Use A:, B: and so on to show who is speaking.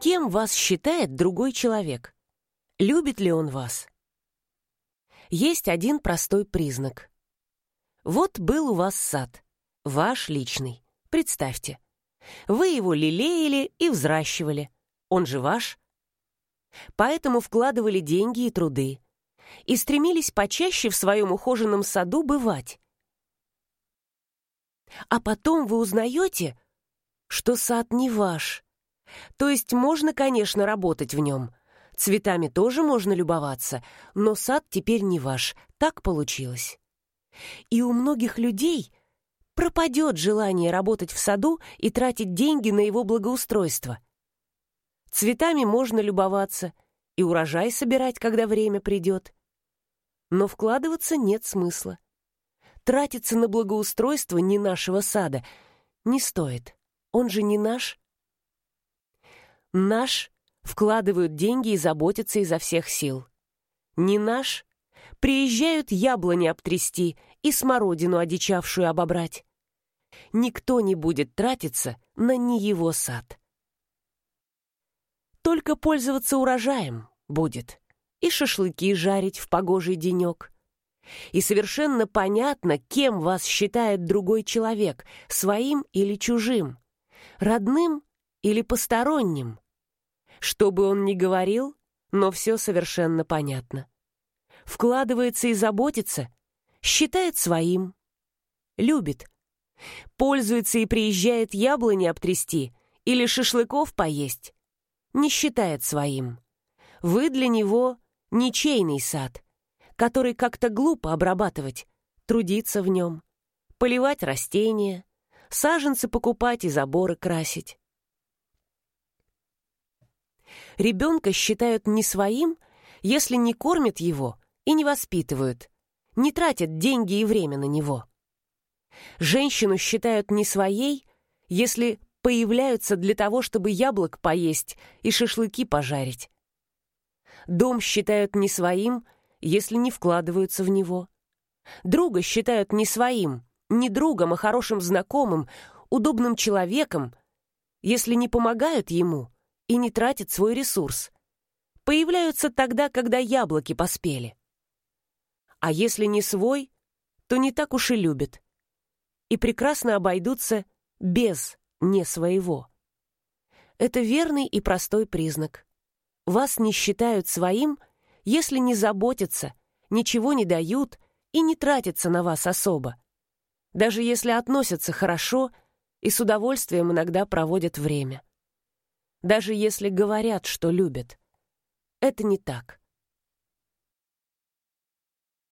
A: Кем вас считает другой человек? Любит ли он вас? Есть один простой признак. Вот был у вас сад, ваш личный, представьте. Вы его лелеяли и взращивали. Он же ваш. Поэтому вкладывали деньги и труды. И стремились почаще в своем ухоженном саду бывать. А потом вы узнаете, что сад не ваш. То есть можно, конечно, работать в нем. Цветами тоже можно любоваться, но сад теперь не ваш. Так получилось. И у многих людей пропадет желание работать в саду и тратить деньги на его благоустройство. Цветами можно любоваться и урожай собирать, когда время придет. Но вкладываться нет смысла. Тратиться на благоустройство не нашего сада не стоит. Он же не наш. Наш вкладывают деньги и заботятся изо всех сил. Не наш приезжают яблони обтрясти и смородину одичавшую обобрать. Никто не будет тратиться на не его сад. Только пользоваться урожаем будет и шашлыки жарить в погожий денек. И совершенно понятно, кем вас считает другой человек, своим или чужим, родным или посторонним. Что бы он ни говорил, но все совершенно понятно. Вкладывается и заботится, считает своим, любит, пользуется и приезжает яблони обтрясти или шашлыков поесть, не считает своим. Вы для него ничейный сад, который как-то глупо обрабатывать, трудиться в нем, поливать растения, саженцы покупать и заборы красить. Ребенка считают не своим, если не кормят его и не воспитывают, не тратят деньги и время на него. Женщину считают не своей, если появляются для того, чтобы яблок поесть и шашлыки пожарить. Дом считают не своим, если не вкладываются в него. Друга считают не своим, не другом, а хорошим знакомым, удобным человеком, если не помогают ему и не тратят свой ресурс. Появляются тогда, когда яблоки поспели. А если не свой, то не так уж и любят. И прекрасно обойдутся без не своего. Это верный и простой признак. Вас не считают своим, если не заботятся, ничего не дают и не тратятся на вас особо даже если относятся хорошо и с удовольствием иногда проводят время. Даже если говорят, что любят. Это не так.